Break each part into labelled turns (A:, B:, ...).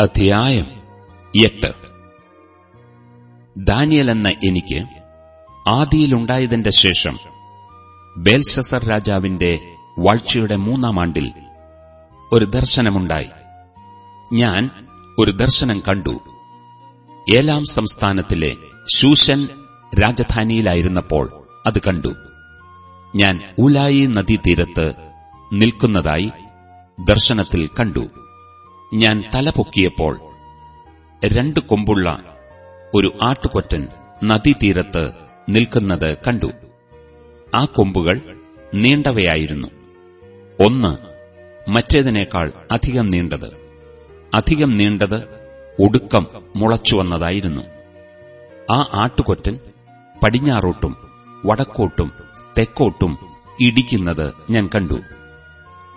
A: അധ്യായം എട്ട്. ദാനിയൽ എന്ന എനിക്ക് ആദിയിലുണ്ടായതിന്റെ ശേഷം ബേൽസസർ രാജാവിന്റെ വാഴ്ചയുടെ മൂന്നാം ആണ്ടിൽ ഒരു ദർശനമുണ്ടായി. ഞാൻ ഒരു ദർശനം കണ്ടു. ഏലാം സംസ്ഥാനത്തിലെ ശൂഷൻ രാജധാനിയിലായിരുന്നപ്പോൾ അത് കണ്ടു. ഞാൻ ഉലായി നദീതീരത്ത് നിൽക്കുന്നതായി ദർശനത്തിൽ കണ്ടു. ഞാൻ തലപൊക്കിയപ്പോൾ രണ്ട് കൊമ്പുള്ള ഒരു ആട്ടുകൊറ്റൻ നദീതീരത്ത് നിൽക്കുന്നത് കണ്ടു. ആ കൊമ്പുകൾ നീണ്ടവയായിരുന്നു. ഒന്ന് മറ്റേതിനേക്കാൾ അധികം നീണ്ടത്. അധികം നീണ്ടത് ഒടുക്കം മുളച്ചുവന്നതായിരുന്നു ആ ആട്ടുകൊറ്റൻ പടിഞ്ഞാറോട്ടും വടക്കോട്ടും തെക്കോട്ടും ഇടിക്കുന്നത് ഞാൻ കണ്ടു.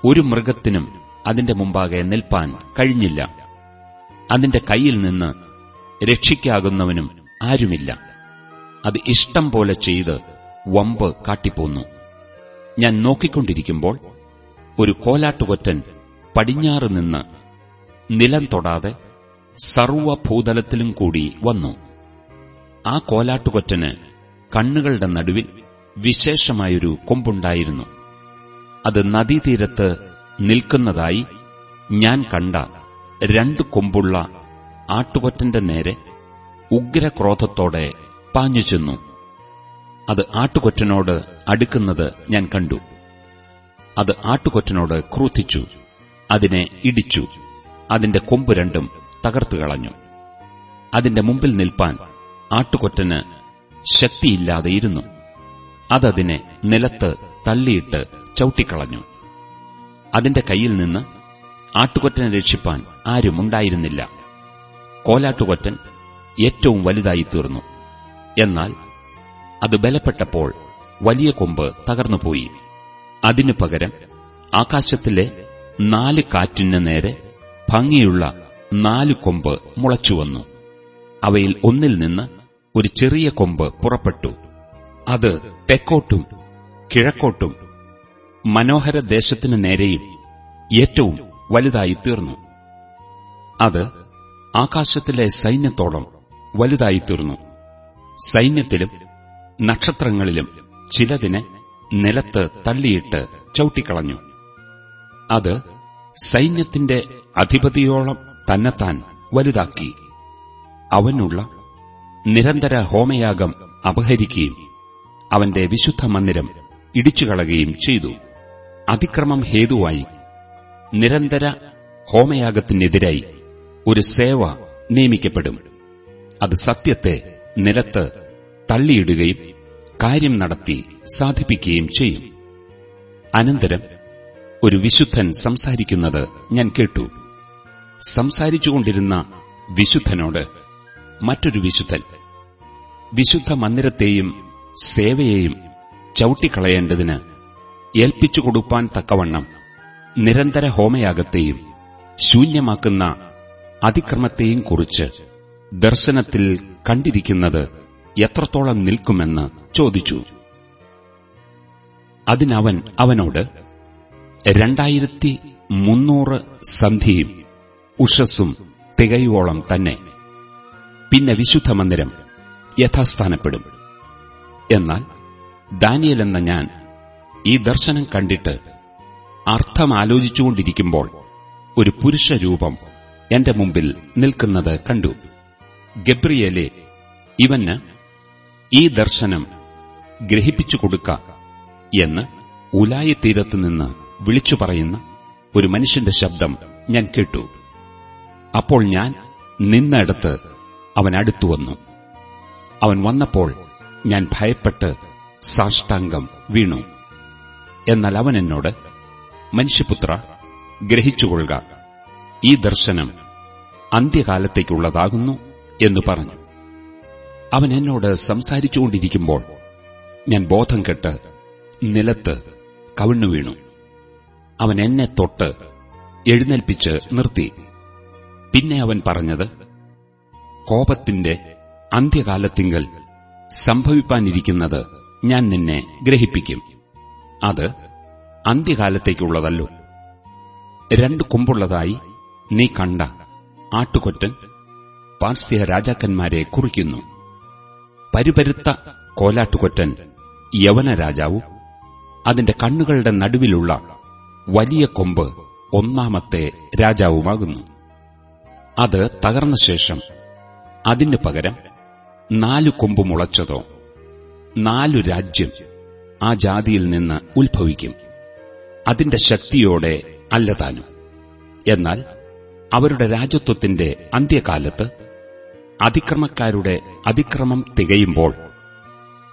A: ഒരു മൃഗത്തിനും അതിന്റെ മുമ്പാകെ നിൽപ്പാൻ കഴിഞ്ഞില്ല. അതിന്റെ കയ്യിൽ നിന്ന് രക്ഷിക്കാകുന്നവനും ആരുമില്ല. അത് ഇഷ്ടം പോലെ ചെയ്ത് വമ്പ് കാട്ടിപ്പോന്നു. ഞാൻ നോക്കിക്കൊണ്ടിരിക്കുമ്പോൾ ഒരു കോലാട്ടുകൊറ്റൻ പടിഞ്ഞാറ് നിന്ന് നിലം തൊടാതെ സർവഭൂതലത്തിലും കൂടി വന്നു. ആ കോലാട്ടുകൊറ്റന് കണ്ണുകളുടെ നടുവിൽ വിശേഷമായൊരു കൊമ്പുണ്ടായിരുന്നു. അത് നദീതീരത്ത് നിൽക്കുന്നതായി ഞാൻ കണ്ട രണ്ടു കൊമ്പുള്ള ആട്ടുകൊറ്റന്റെ നേരെ ഉഗ്രക്രോധത്തോടെ പാഞ്ഞു ചെന്നു. അത് ആട്ടുകൊറ്റനോട് അടുക്കുന്നത് ഞാൻ കണ്ടു. അത് ആട്ടുകൊറ്റനോട് ക്രൂധിച്ചു അതിനെ ഇടിച്ചു. അതിന്റെ കൊമ്പ് രണ്ടും തകർത്തു കളഞ്ഞു. അതിന്റെ മുമ്പിൽ നിൽപ്പാൻ ആട്ടുകൊറ്റന് ശക്തിയില്ലാതെയിരുന്നു അതതിനെ നിലത്ത് തള്ളിയിട്ട് ചവിട്ടിക്കളഞ്ഞു. അതിന്റെ കയ്യിൽ നിന്ന് ആട്ടുകൊറ്റനെ രക്ഷിപ്പാൻ ആരുമുണ്ടായിരുന്നില്ല കോലാട്ടുകൊറ്റൻ ഏറ്റവും വലുതായി തീർന്നു എന്നാൽ അത് ബലപ്പെട്ടപ്പോൾ വലിയ കൊമ്പ് തകർന്നുപോയി. അതിനു പകരം ആകാശത്തിലെ നാല് കാറ്റിന് നേരെ ഭംഗിയുള്ള നാല് കൊമ്പ് മുളച്ചുവന്നു. അവയിൽ ഒന്നിൽ നിന്ന് ഒരു ചെറിയ കൊമ്പ് പുറപ്പെട്ടു. അത് തെക്കോട്ടും കിഴക്കോട്ടും മനോഹര ദേശത്തിനു നേരെയും ഏറ്റവും വലുതായി തീർന്നു. അത് ആകാശത്തിലെ സൈന്യത്തോളം വലുതായി തീർന്നു. സൈന്യത്തിലും നക്ഷത്രങ്ങളിലും ചിലതിനെ നിലത്ത് തള്ളിയിട്ട് ചവിട്ടിക്കളഞ്ഞു. അത് സൈന്യത്തിന്റെ അധിപതിയോളം തന്നെത്താൻ വലുതാക്കി. അവനുള്ള നിരന്തര ഹോമയാഗം അപഹരിക്കുകയും അവന്റെ വിശുദ്ധ മന്ദിരം ഇടിച്ചുകളയുകയും ചെയ്തു. അതിക്രമം ഹേതുവായി. നിരന്തര ഹോമയാഗത്തിനെതിരായി ഒരു സേവ നിയമിക്കപ്പെടും. അത് സത്യത്തെ നിലത്ത് തള്ളിയിടുകയും കാര്യം നടത്തി സാധിപ്പിക്കുകയും ചെയ്യും. അനന്തരം ഒരു വിശുദ്ധൻ സംസാരിക്കുന്നത് ഞാൻ കേട്ടു. സംസാരിച്ചുകൊണ്ടിരുന്ന വിശുദ്ധനോട് മറ്റൊരു വിശുദ്ധൻ വിശുദ്ധ മന്ദിരത്തെയും സേവയെയും ചവിട്ടിക്കളയേണ്ടതിന് ഏൽപ്പിച്ചു കൊടുപ്പാൻ തക്കവണ്ണം നിരന്തര ഹോമയാഗത്തെയും ശൂന്യമാക്കുന്ന അതിക്രമത്തെയും കുറിച്ച് ദർശനത്തിൽ കണ്ടിരിക്കുന്നത് എത്രത്തോളം നിൽക്കുമെന്ന് ചോദിച്ചു. അതിനവൻ അവനോട് രണ്ടായിരത്തി മുന്നൂറ് സന്ധിയും ഉഷസ്സും തികയോളം തന്നെ. പിന്നെ വിശുദ്ധ മന്ദിരം യഥാസ്ഥാനപ്പെടും. എന്നാൽ ദാനിയൽ എന്ന ഞാൻ ഈ ദർശനം കണ്ടിട്ട് അർത്ഥമാലോചിച്ചുകൊണ്ടിരിക്കുമ്പോൾ ഒരു പുരുഷരൂപം എന്റെ മുമ്പിൽ നിൽക്കുന്നത് കണ്ടു. ഗബ്രിയലെ ഇവന് ഈ ദർശനം ഗ്രഹിപ്പിച്ചു കൊടുക്ക എന്ന് ഉലായ തീരത്തുനിന്ന് വിളിച്ചു പറയുന്ന ഒരു മനുഷ്യന്റെ ശബ്ദം ഞാൻ കേട്ടു. അപ്പോൾ ഞാൻ നിന്നിടത്ത് അവൻ അടുത്തുവന്നു അവൻ വന്നപ്പോൾ ഞാൻ ഭയപ്പെട്ട് സാഷ്ടാംഗം വീണു. എന്നാൽ അവൻ എന്നോട് മനുഷ്യപുത്ര ഗ്രഹിച്ചുകൊള്ളുക. ഈ ദർശനം അന്ത്യകാലത്തേക്കുള്ളതാകുന്നു എന്ന് പറഞ്ഞു. അവൻ എന്നോട് സംസാരിച്ചുകൊണ്ടിരിക്കുമ്പോൾ ഞാൻ ബോധം കെട്ട് നിലത്ത് കവിണ്ണു വീണു. അവൻ എന്നെ തൊട്ട് എഴുന്നേൽപ്പിച്ച് നിർത്തി. പിന്നെ അവൻ പറഞ്ഞത് കോപത്തിന്റെ അന്ത്യകാലത്തിങ്കൽ സംഭവിപ്പാനിരിക്കുന്നത് ഞാൻ നിന്നെ ഗ്രഹിപ്പിക്കും. അത് അന്ത്യകാലത്തേക്കുള്ളതല്ലോ. രണ്ട് കൊമ്പുള്ളതായി നീ കണ്ട ആട്ടുകൊറ്റൻ പാർസ്യ രാജാക്കന്മാരെ കുറിക്കുന്നു. പരിപരുത്ത കോലാട്ടുകൊറ്റൻ യവന രാജാവും അതിന്റെ കണ്ണുകളുടെ നടുവിലുള്ള വലിയ കൊമ്പ് ഒന്നാമത്തെ രാജാവുമാകുന്നു. അത് തകർന്ന ശേഷം അതിനു പകരം നാലു കൊമ്പ് മുളച്ചതോ നാലു രാജ്യം ആ ജാതിയിൽ നിന്ന് ഉത്ഭവിക്കും. അതിന്റെ ശക്തിയോടെ അല്ല താനും. എന്നാൽ അവരുടെ രാജ്യത്വത്തിന്റെ അന്ത്യകാലത്ത് അതിക്രമക്കാരുടെ അതിക്രമം തികയുമ്പോൾ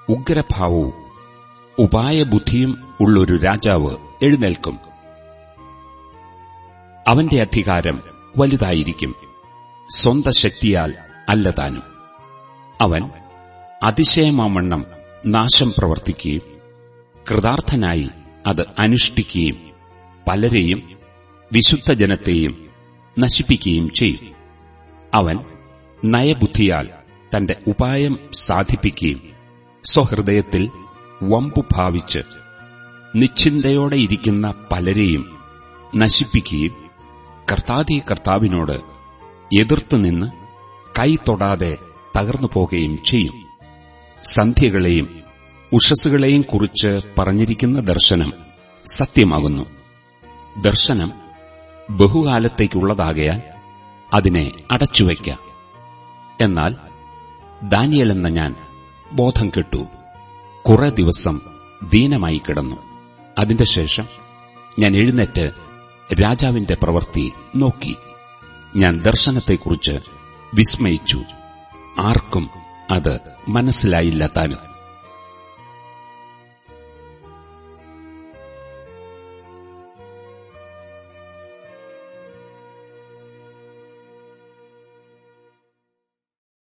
A: ഉഗ്രഭാവവും ഉപായബുദ്ധിയും ഉള്ളൊരു രാജാവ് എഴുന്നേൽക്കും. അവന്റെ അധികാരം വലുതായിരിക്കും. സ്വന്ത ശക്തിയാൽ അല്ലതാനും അവൻ അതിശയമാമണ്ണം നാശം പ്രവർത്തിക്കുകയും കൃതാർത്ഥനായി അത് അനുഷ്ഠിക്കുകയും പലരെയും വിശുദ്ധ ജനത്തെയും നശിപ്പിക്കുകയും ചെയ്യും. അവൻ നയബുദ്ധിയാൽ തന്റെ ഉപായം സാധിപ്പിക്കുകയും സ്വഹൃദയത്തിൽ വമ്പു ഭാവിച്ച് നിശ്ചിന്തയോടെയിരിക്കുന്ന പലരെയും നശിപ്പിക്കുകയും കർത്താദി കർത്താവിനോട് എതിർത്തുനിന്ന് കൈ തൊടാതെ തകർന്നു പോകുകയും ചെയ്യും. സന്ധ്യകളെയും ഉഷസ്സുകളെയും കുറിച്ച് പറഞ്ഞിരിക്കുന്ന ദർശനം സത്യമാകുന്നു. ദർശനം ബഹുകാലത്തേക്കുള്ളതാകയാൽ അതിനെ അടച്ചുവയ്ക്കാം. എന്നാൽ ദാനിയലെന്ന ഞാൻ ബോധം കെട്ടു. കുറെ ദിവസം ദീനമായി കിടന്നു. അതിന്റെ ശേഷം ഞാൻ എഴുന്നേറ്റ് രാജാവിന്റെ പ്രവൃത്തി നോക്കി. ഞാൻ ദർശനത്തെക്കുറിച്ച് വിസ്മയിച്ചു. ആർക്കും അത് മനസ്സിലായില്ല താനും